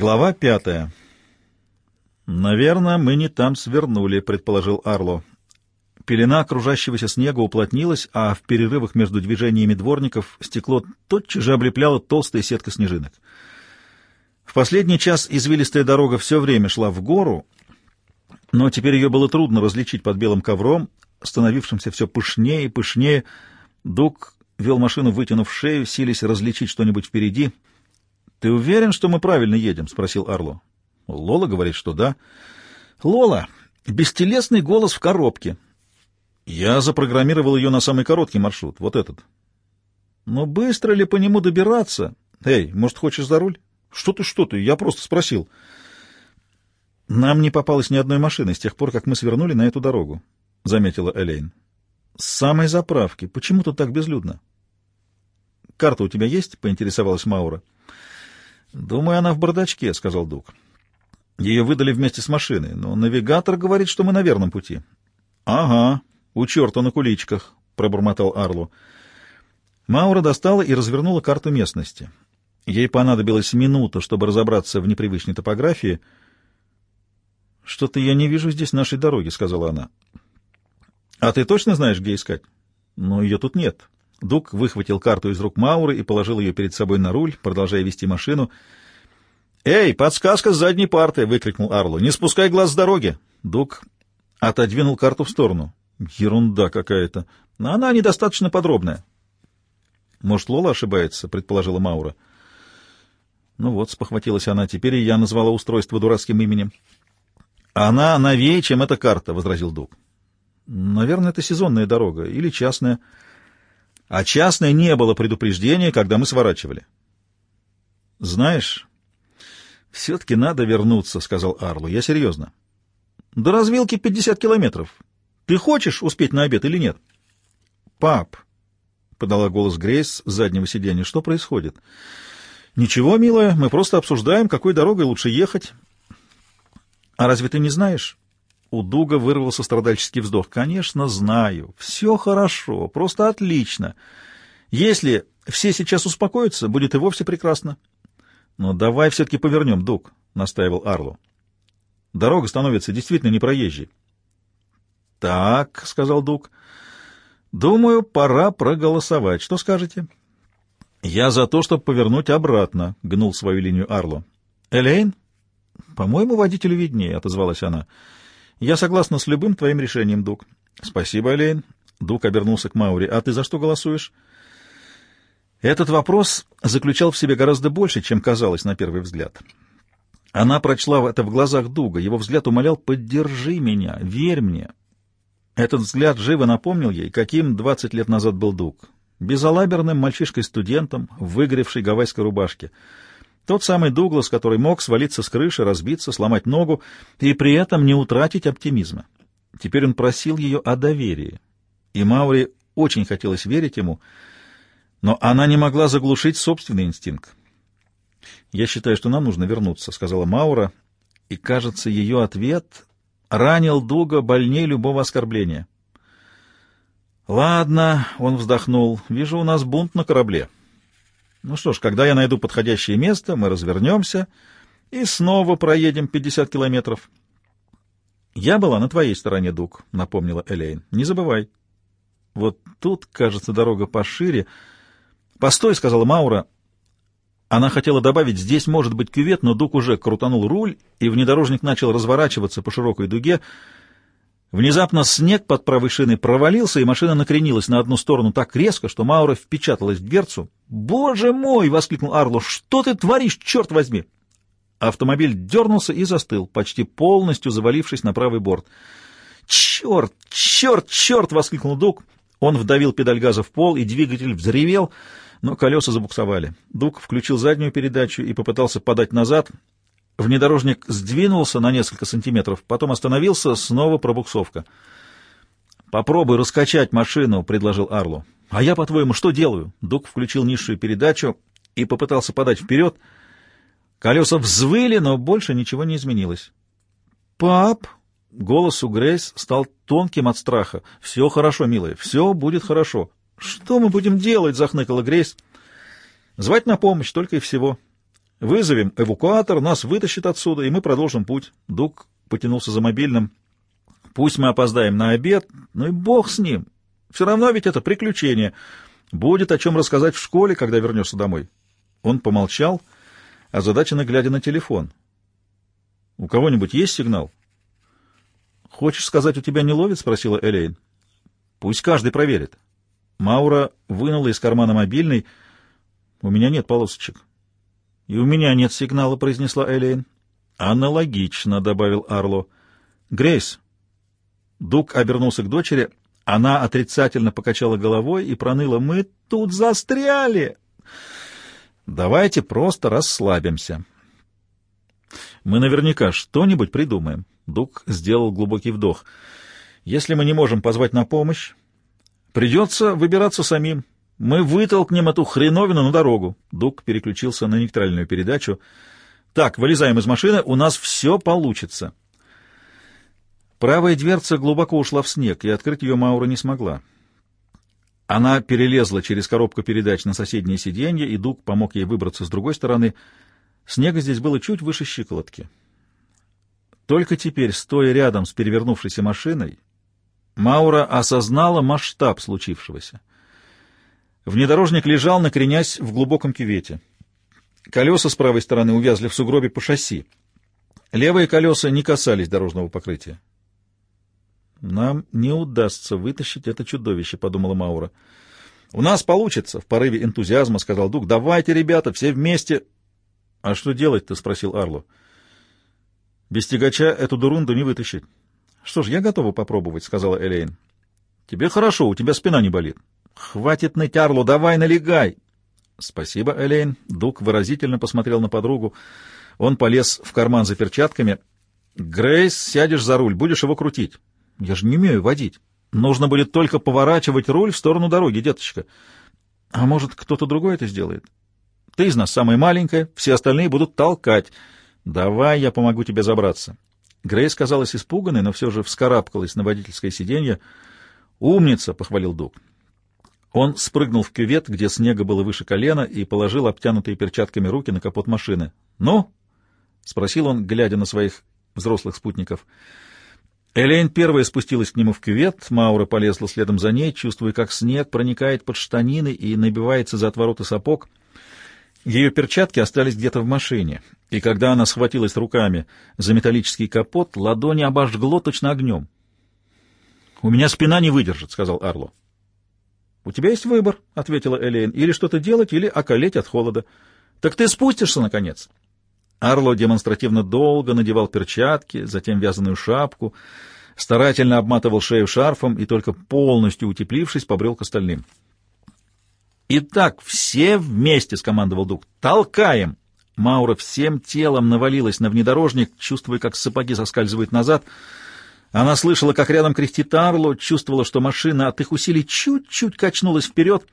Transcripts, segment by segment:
Глава пятая. «Наверное, мы не там свернули», — предположил Арло. Пелена окружающегося снега уплотнилась, а в перерывах между движениями дворников стекло тотчас же облепляло толстая сетка снежинок. В последний час извилистая дорога все время шла в гору, но теперь ее было трудно различить под белым ковром, становившимся все пышнее и пышнее. Дуг вел машину, вытянув шею, силясь различить что-нибудь впереди — «Ты уверен, что мы правильно едем?» — спросил Арло. Лола говорит, что да. «Лола! Бестелесный голос в коробке!» «Я запрограммировал ее на самый короткий маршрут, вот этот». «Но быстро ли по нему добираться? Эй, может, хочешь за руль?» «Что ты, что ты? Я просто спросил». «Нам не попалось ни одной машины с тех пор, как мы свернули на эту дорогу», — заметила Элейн. «С самой заправки. Почему тут так безлюдно?» «Карта у тебя есть?» — поинтересовалась Маура. «Думаю, она в бардачке», — сказал Дуг. «Ее выдали вместе с машиной, но навигатор говорит, что мы на верном пути». «Ага, у черта на куличках», — пробормотал Арлу. Маура достала и развернула карту местности. Ей понадобилась минута, чтобы разобраться в непривычной топографии. «Что-то я не вижу здесь нашей дороги», — сказала она. «А ты точно знаешь, где искать?» «Но ее тут нет». Дуг выхватил карту из рук Мауры и положил ее перед собой на руль, продолжая вести машину. «Эй, подсказка с задней парты!» — выкрикнул Арлу. «Не спускай глаз с дороги!» Дуг отодвинул карту в сторону. «Ерунда какая-то. Но она недостаточно подробная». «Может, Лола ошибается?» — предположила Маура. «Ну вот», — спохватилась она, — «теперь и я назвала устройство дурацким именем». «Она новее, чем эта карта», — возразил Дуг. «Наверное, это сезонная дорога или частная». А частной не было предупреждения, когда мы сворачивали. — Знаешь, все-таки надо вернуться, — сказал Арлу. — Я серьезно. — До развилки 50 километров. Ты хочешь успеть на обед или нет? — Пап, — подала голос Грейс с заднего сиденья, — что происходит? — Ничего, милая, мы просто обсуждаем, какой дорогой лучше ехать. — А разве ты не знаешь? У Дуга вырвался страдальческий вздох. «Конечно, знаю. Все хорошо, просто отлично. Если все сейчас успокоятся, будет и вовсе прекрасно». «Но давай все-таки повернем, Дуг», — настаивал Арло. «Дорога становится действительно непроезжей». «Так», — сказал Дуг, — «думаю, пора проголосовать. Что скажете?» «Я за то, чтобы повернуть обратно», — гнул свою линию Арло. «Элейн?» «По-моему, водителю виднее», — отозвалась она. Я согласна с любым твоим решением, Дук. Спасибо, Элейн. Дук обернулся к Маури. А ты за что голосуешь? Этот вопрос заключал в себе гораздо больше, чем казалось на первый взгляд. Она прочла это в глазах Дуга. Его взгляд умолял «поддержи меня, верь мне». Этот взгляд живо напомнил ей, каким двадцать лет назад был Дуг. Безалаберным мальчишкой-студентом выгоревшей гавайской рубашке — тот самый Дуглас, который мог свалиться с крыши, разбиться, сломать ногу и при этом не утратить оптимизма. Теперь он просил ее о доверии. И Маури очень хотелось верить ему, но она не могла заглушить собственный инстинкт. «Я считаю, что нам нужно вернуться», — сказала Маура, и, кажется, ее ответ ранил Дуга больнее любого оскорбления. «Ладно», — он вздохнул, — «вижу, у нас бунт на корабле». Ну что ж, когда я найду подходящее место, мы развернемся и снова проедем 50 километров. Я была на твоей стороне, Дук, — напомнила Элейн. Не забывай. Вот тут, кажется, дорога пошире. Постой, — сказала Маура. Она хотела добавить, здесь может быть кювет, но Дук уже крутанул руль, и внедорожник начал разворачиваться по широкой дуге, — Внезапно снег под правой шиной провалился, и машина накренилась на одну сторону так резко, что Маура впечаталась в дверцу. «Боже мой!» — воскликнул Арло. «Что ты творишь, черт возьми!» Автомобиль дернулся и застыл, почти полностью завалившись на правый борт. «Черт! Черт! Черт!» — воскликнул Дуг. Он вдавил педаль газа в пол, и двигатель взревел, но колеса забуксовали. Дуг включил заднюю передачу и попытался подать назад, Внедорожник сдвинулся на несколько сантиметров, потом остановился, снова пробуксовка. «Попробуй раскачать машину», — предложил Арлу. «А я, по-твоему, что делаю?» Дук включил низшую передачу и попытался подать вперед. Колеса взвыли, но больше ничего не изменилось. «Пап!» — голос у Грейс стал тонким от страха. «Все хорошо, милая, все будет хорошо». «Что мы будем делать?» — захныкала Грейс. «Звать на помощь, только и всего». Вызовем эвакуатор, нас вытащит отсюда, и мы продолжим путь. Дуг потянулся за мобильным. Пусть мы опоздаем на обед, ну и бог с ним. Все равно ведь это приключение. Будет о чем рассказать в школе, когда вернешься домой. Он помолчал, озадаченно глядя на телефон. — У кого-нибудь есть сигнал? — Хочешь сказать, у тебя не ловит? — спросила Элейн. — Пусть каждый проверит. Маура вынула из кармана мобильный. — У меня нет полосочек. — И у меня нет сигнала, — произнесла Элейн. — Аналогично, — добавил Арло. — Грейс. Дук обернулся к дочери. Она отрицательно покачала головой и проныла. — Мы тут застряли! — Давайте просто расслабимся. — Мы наверняка что-нибудь придумаем. Дук сделал глубокий вдох. — Если мы не можем позвать на помощь, Придется выбираться самим. Мы вытолкнем эту хреновину на дорогу. Дуг переключился на нейтральную передачу. Так, вылезаем из машины, у нас все получится. Правая дверца глубоко ушла в снег, и открыть ее Маура не смогла. Она перелезла через коробку передач на соседнее сиденье, и Дуг помог ей выбраться с другой стороны. Снега здесь было чуть выше щиколотки. Только теперь, стоя рядом с перевернувшейся машиной, Маура осознала масштаб случившегося. Внедорожник лежал, накренясь в глубоком кювете. Колеса с правой стороны увязли в сугробе по шасси. Левые колеса не касались дорожного покрытия. «Нам не удастся вытащить это чудовище», — подумала Маура. «У нас получится», — в порыве энтузиазма сказал Дуг. «Давайте, ребята, все вместе». «А что делать-то?» — спросил Арло. «Без тягача эту дурунду не вытащить». Что ж, я готова попробовать, сказала Элейн. Тебе хорошо, у тебя спина не болит. Хватит ныть, Арло, давай налегай. Спасибо, Элейн. Дук выразительно посмотрел на подругу. Он полез в карман за перчатками. Грейс, сядешь за руль, будешь его крутить. Я же не умею водить. Нужно будет только поворачивать руль в сторону дороги, деточка. А может, кто-то другой это сделает? Ты из нас самая маленькая, все остальные будут толкать. Давай я помогу тебе забраться. Грейс казалась испуганной, но все же вскарабкалась на водительское сиденье. «Умница!» — похвалил Дуг. Он спрыгнул в кювет, где снега было выше колена, и положил обтянутые перчатками руки на капот машины. «Ну?» — спросил он, глядя на своих взрослых спутников. Элейн первая спустилась к нему в кювет, Маура полезла следом за ней, чувствуя, как снег проникает под штанины и набивается за отвороты сапог. Ее перчатки остались где-то в машине, и когда она схватилась руками за металлический капот, ладони обожгло точно огнем. — У меня спина не выдержит, — сказал Арло. — У тебя есть выбор, — ответила Элейн, — или что-то делать, или околеть от холода. — Так ты спустишься, наконец. Арло демонстративно долго надевал перчатки, затем вязаную шапку, старательно обматывал шею шарфом и только полностью утеплившись, побрел к остальным. — «Итак, все вместе!» — скомандовал Дуг. «Толкаем!» Маура всем телом навалилась на внедорожник, чувствуя, как сапоги соскальзывают назад. Она слышала, как рядом кряхтит Арло, чувствовала, что машина от их усилий чуть-чуть качнулась вперед.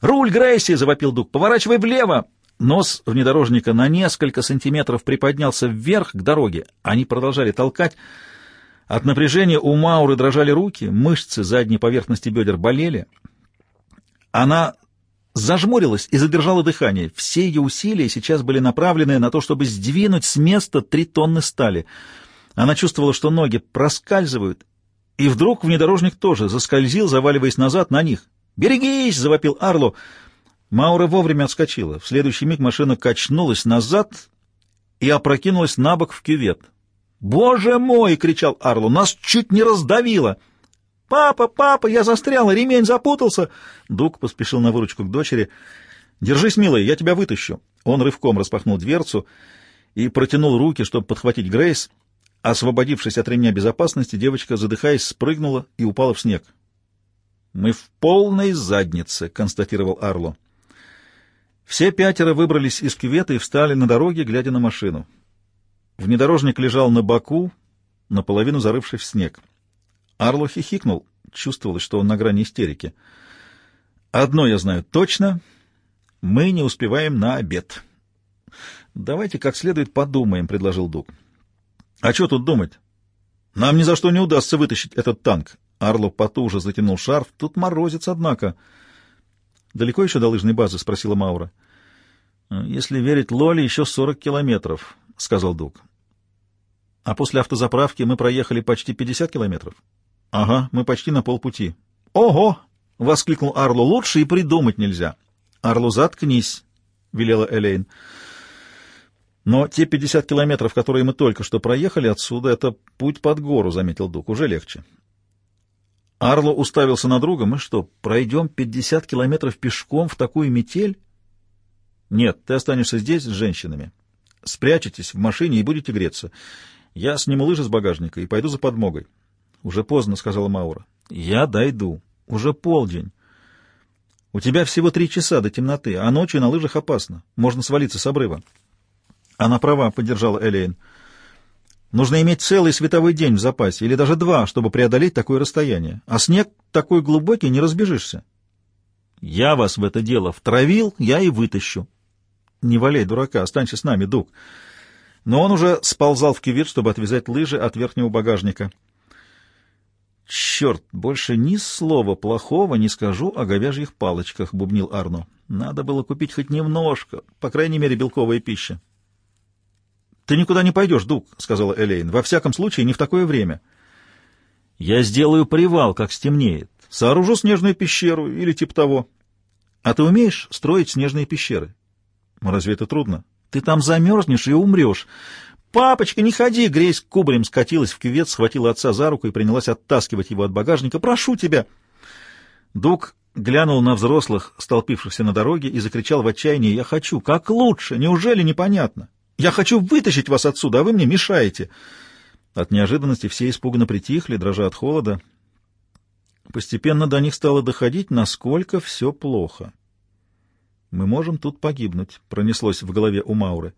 «Руль, Грейси!» — завопил Дуг. «Поворачивай влево!» Нос внедорожника на несколько сантиметров приподнялся вверх к дороге. Они продолжали толкать. От напряжения у Мауры дрожали руки, мышцы задней поверхности бедер болели. Она зажмурилась и задержала дыхание. Все ее усилия сейчас были направлены на то, чтобы сдвинуть с места три тонны стали. Она чувствовала, что ноги проскальзывают, и вдруг внедорожник тоже заскользил, заваливаясь назад на них. «Берегись!» — завопил Арло. Маура вовремя отскочила. В следующий миг машина качнулась назад и опрокинулась на бок в кювет. «Боже мой!» — кричал Арло. «Нас чуть не раздавило!» «Папа, папа, я застряла, ремень запутался!» Дуг поспешил на выручку к дочери. «Держись, милая, я тебя вытащу!» Он рывком распахнул дверцу и протянул руки, чтобы подхватить Грейс. Освободившись от ремня безопасности, девочка, задыхаясь, спрыгнула и упала в снег. «Мы в полной заднице», — констатировал Арло. Все пятеро выбрались из кювета и встали на дороге, глядя на машину. Внедорожник лежал на боку, наполовину зарывшись в снег. Арло хихикнул. Чувствовалось, что он на грани истерики. «Одно я знаю точно. Мы не успеваем на обед». «Давайте как следует подумаем», — предложил Дуг. «А что тут думать? Нам ни за что не удастся вытащить этот танк». Арло потуже затянул шарф. «Тут морозец, однако». «Далеко еще до лыжной базы?» — спросила Маура. «Если верить Лоле, еще 40 километров», — сказал Дуг. «А после автозаправки мы проехали почти 50 километров?» «Ага, мы почти на полпути». «Ого!» — воскликнул Арло. «Лучше и придумать нельзя». «Арло, заткнись», — велела Элейн. «Но те 50 километров, которые мы только что проехали отсюда, это путь под гору», — заметил Дуг. «Уже легче». Арло уставился на друга. «Мы что, пройдем 50 километров пешком в такую метель?» «Нет, ты останешься здесь с женщинами. Спрячетесь в машине и будете греться. Я сниму лыжи с багажника и пойду за подмогой». «Уже поздно», — сказала Маура. «Я дойду. Уже полдень. У тебя всего три часа до темноты, а ночью на лыжах опасно. Можно свалиться с обрыва». «Она права», — поддержала Элейн. «Нужно иметь целый световой день в запасе, или даже два, чтобы преодолеть такое расстояние. А снег такой глубокий, не разбежишься». «Я вас в это дело втравил, я и вытащу». «Не валяй дурака, останься с нами, Дуг». Но он уже сползал в кювет, чтобы отвязать лыжи от верхнего багажника. «Черт, больше ни слова плохого не скажу о говяжьих палочках», — бубнил Арно. «Надо было купить хоть немножко, по крайней мере, белковая пища». «Ты никуда не пойдешь, Дуг», — сказала Элейн. «Во всяком случае, не в такое время». «Я сделаю привал, как стемнеет. Сооружу снежную пещеру или типа того». «А ты умеешь строить снежные пещеры?» «Разве это трудно?» «Ты там замерзнешь и умрешь. «Папочка, не ходи!» Грейс кубарем скатилась в кювет, схватила отца за руку и принялась оттаскивать его от багажника. «Прошу тебя!» Дуг глянул на взрослых, столпившихся на дороге, и закричал в отчаянии. «Я хочу! Как лучше! Неужели непонятно? Я хочу вытащить вас отсюда, а вы мне мешаете!» От неожиданности все испуганно притихли, дрожа от холода. Постепенно до них стало доходить, насколько все плохо. «Мы можем тут погибнуть», — пронеслось в голове у Мауры.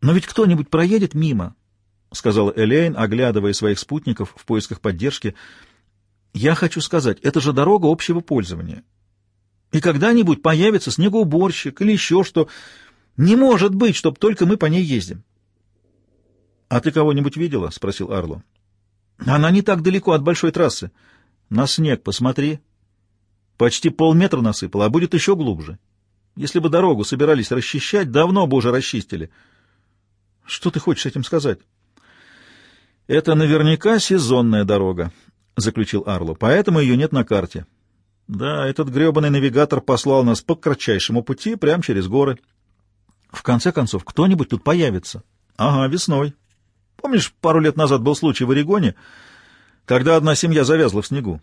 «Но ведь кто-нибудь проедет мимо», — сказала Элейн, оглядывая своих спутников в поисках поддержки. «Я хочу сказать, это же дорога общего пользования. И когда-нибудь появится снегоуборщик или еще что. Не может быть, чтоб только мы по ней ездим». «А ты кого-нибудь видела?» — спросил Арло. «Она не так далеко от большой трассы. На снег посмотри. Почти полметра насыпала, а будет еще глубже. Если бы дорогу собирались расчищать, давно бы уже расчистили». Что ты хочешь этим сказать? Это наверняка сезонная дорога, заключил Арло, поэтому ее нет на карте. Да, этот гребаный навигатор послал нас по кратчайшему пути прямо через горы. В конце концов, кто-нибудь тут появится. Ага, весной. Помнишь, пару лет назад был случай в Орегоне, когда одна семья завязла в снегу?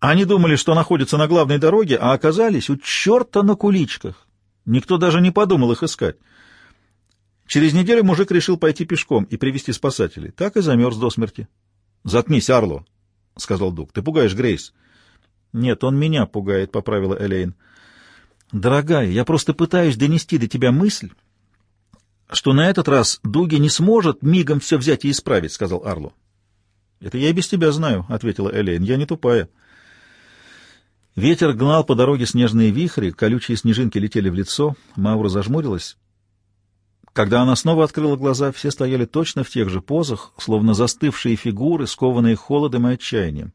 Они думали, что находятся на главной дороге, а оказались у черта на куличках. Никто даже не подумал их искать. Через неделю мужик решил пойти пешком и привести спасателей. Так и замерз до смерти. — Заткнись, Арло, — сказал Дуг. — Ты пугаешь Грейс. — Нет, он меня пугает, — поправила Элейн. — Дорогая, я просто пытаюсь донести до тебя мысль, что на этот раз Дуги не сможет мигом все взять и исправить, — сказал Арло. — Это я и без тебя знаю, — ответила Элейн. — Я не тупая. Ветер гнал по дороге снежные вихри, колючие снежинки летели в лицо. Маура зажмурилась. Когда она снова открыла глаза, все стояли точно в тех же позах, словно застывшие фигуры, скованные холодом и отчаянием.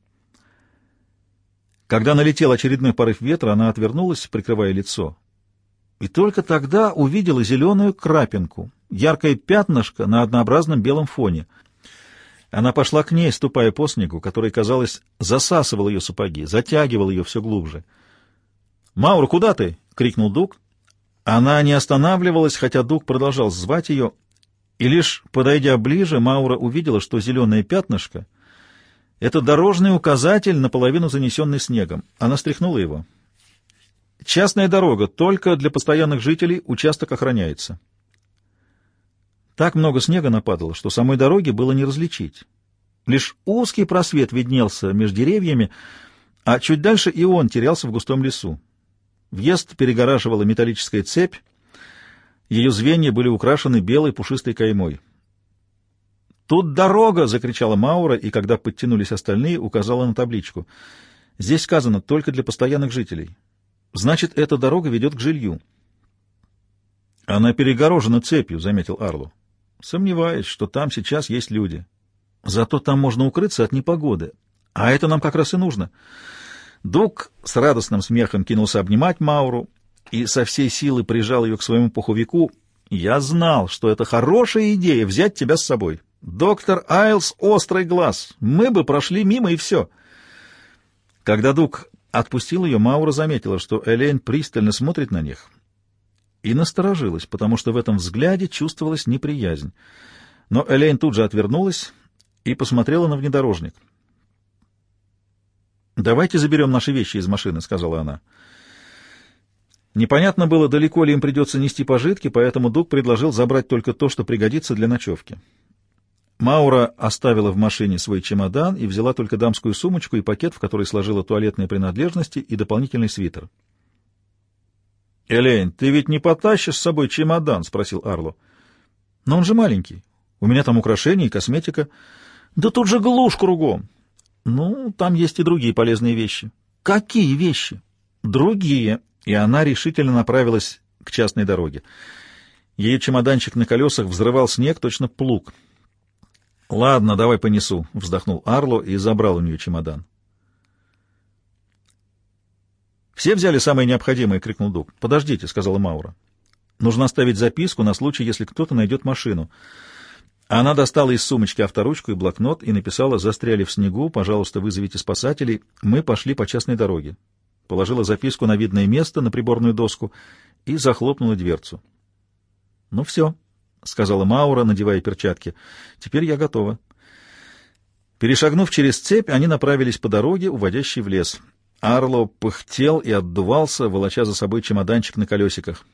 Когда налетел очередной порыв ветра, она отвернулась, прикрывая лицо. И только тогда увидела зеленую крапинку, яркое пятнышко на однообразном белом фоне. Она пошла к ней, ступая по снегу, который, казалось, засасывал ее сапоги, затягивал ее все глубже. «Маура, куда ты?» — крикнул Дуг, она не останавливалась, хотя Дуг продолжал звать ее, и лишь подойдя ближе, Маура увидела, что зеленое пятнышко — это дорожный указатель, наполовину занесенный снегом. Она стряхнула его. Частная дорога, только для постоянных жителей участок охраняется. Так много снега нападало, что самой дороги было не различить. Лишь узкий просвет виднелся между деревьями, а чуть дальше и он терялся в густом лесу. Въезд перегораживала металлическая цепь, ее звенья были украшены белой пушистой каймой. «Тут дорога!» — закричала Маура, и когда подтянулись остальные, указала на табличку. «Здесь сказано только для постоянных жителей. Значит, эта дорога ведет к жилью». «Она перегорожена цепью», — заметил Арлу. «Сомневаюсь, что там сейчас есть люди. Зато там можно укрыться от непогоды. А это нам как раз и нужно». Дуг с радостным смехом кинулся обнимать Мауру. и со всей силы прижал ее к своему пуховику. «Я знал, что это хорошая идея взять тебя с собой. Доктор Айлс — острый глаз. Мы бы прошли мимо, и все». Когда Дуг отпустил ее, Маура заметила, что Элейн пристально смотрит на них, и насторожилась, потому что в этом взгляде чувствовалась неприязнь. Но Элейн тут же отвернулась и посмотрела на внедорожник. «Давайте заберем наши вещи из машины», — сказала она. Непонятно было, далеко ли им придется нести пожитки, поэтому Дуг предложил забрать только то, что пригодится для ночевки. Маура оставила в машине свой чемодан и взяла только дамскую сумочку и пакет, в который сложила туалетные принадлежности и дополнительный свитер. — Элейн, ты ведь не потащишь с собой чемодан? — спросил Арло. — Но он же маленький. У меня там украшения и косметика. — Да тут же глушь кругом. — Ну, там есть и другие полезные вещи. — Какие вещи? — Другие и она решительно направилась к частной дороге. Ее чемоданчик на колесах взрывал снег, точно плуг. «Ладно, давай понесу», — вздохнул Арло и забрал у нее чемодан. «Все взяли самое необходимое», — крикнул Дуг. «Подождите», — сказала Маура. «Нужно оставить записку на случай, если кто-то найдет машину». Она достала из сумочки авторучку и блокнот и написала «Застряли в снегу, пожалуйста, вызовите спасателей. Мы пошли по частной дороге» положила записку на видное место, на приборную доску, и захлопнула дверцу. — Ну все, — сказала Маура, надевая перчатки. — Теперь я готова. Перешагнув через цепь, они направились по дороге, уводящей в лес. Арло пыхтел и отдувался, волоча за собой чемоданчик на колесиках.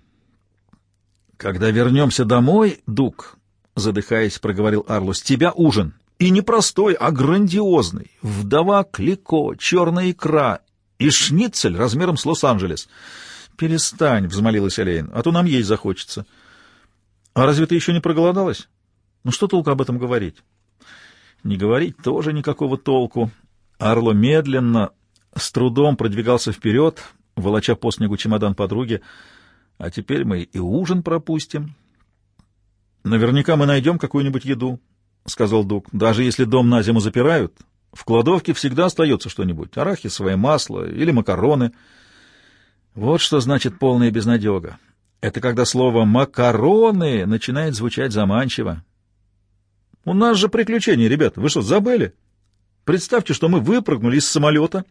— Когда вернемся домой, Дук, — задыхаясь, проговорил Арло, — с тебя ужин. И не простой, а грандиозный. Вдова Клико, черная икра и шницель размером с Лос-Анджелес. «Перестань», — взмолилась Элейн, — «а то нам есть захочется». «А разве ты еще не проголодалась? Ну что толку об этом говорить?» «Не говорить тоже никакого толку». Арло медленно, с трудом продвигался вперед, волоча по снегу чемодан подруги. «А теперь мы и ужин пропустим». «Наверняка мы найдем какую-нибудь еду», — сказал Дуг. «Даже если дом на зиму запирают, в кладовке всегда остается что-нибудь — арахисовое масло или макароны. Вот что значит полная безнадега. Это когда слово «макароны» начинает звучать заманчиво. У нас же приключения, ребят, вы что, забыли? Представьте, что мы выпрыгнули из самолета,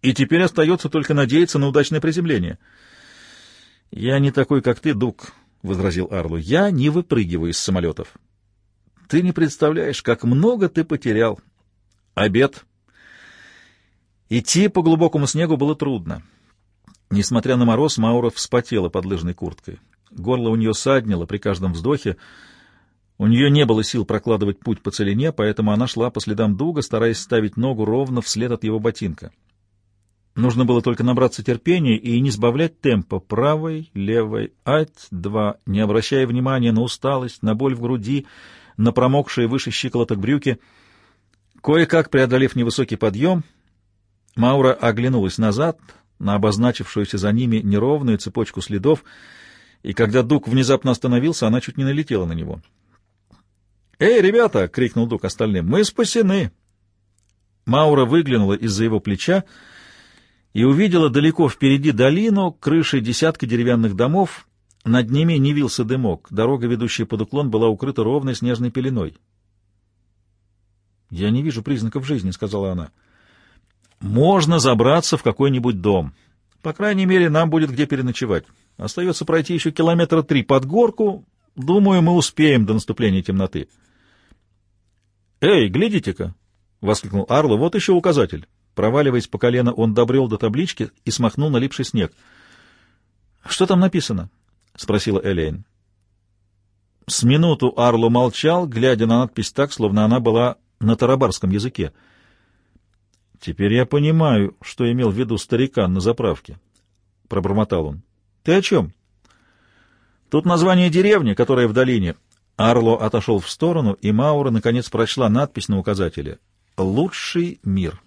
и теперь остается только надеяться на удачное приземление. — Я не такой, как ты, Дук, — возразил Арлу. — Я не выпрыгиваю из самолетов. Ты не представляешь, как много ты потерял. Обед. Идти по глубокому снегу было трудно. Несмотря на мороз, Маура вспотела под лыжной курткой. Горло у нее саднило при каждом вздохе. У нее не было сил прокладывать путь по целине, поэтому она шла по следам дуга, стараясь ставить ногу ровно вслед от его ботинка. Нужно было только набраться терпения и не сбавлять темпа правой, левой, ать, два, не обращая внимания на усталость, на боль в груди, на промокшие выше щиколоток брюки — Кое-как преодолев невысокий подъем, Маура оглянулась назад на обозначившуюся за ними неровную цепочку следов, и когда Дук внезапно остановился, она чуть не налетела на него. «Эй, ребята!» — крикнул Дук остальным. «Мы спасены!» Маура выглянула из-за его плеча и увидела далеко впереди долину, крыши десятка деревянных домов. Над ними не вился дымок. Дорога, ведущая под уклон, была укрыта ровной снежной пеленой. «Я не вижу признаков жизни», — сказала она. «Можно забраться в какой-нибудь дом. По крайней мере, нам будет где переночевать. Остается пройти еще километра три под горку. Думаю, мы успеем до наступления темноты». «Эй, глядите-ка!» — воскликнул Арло. «Вот еще указатель». Проваливаясь по колено, он добрел до таблички и смахнул налипший снег. «Что там написано?» — спросила Элейн. С минуту Арло молчал, глядя на надпись так, словно она была на тарабарском языке. «Теперь я понимаю, что имел в виду старикан на заправке», — пробормотал он. «Ты о чем?» «Тут название деревни, которая в долине». Арло отошел в сторону, и Маура, наконец, прочла надпись на указателе «Лучший мир».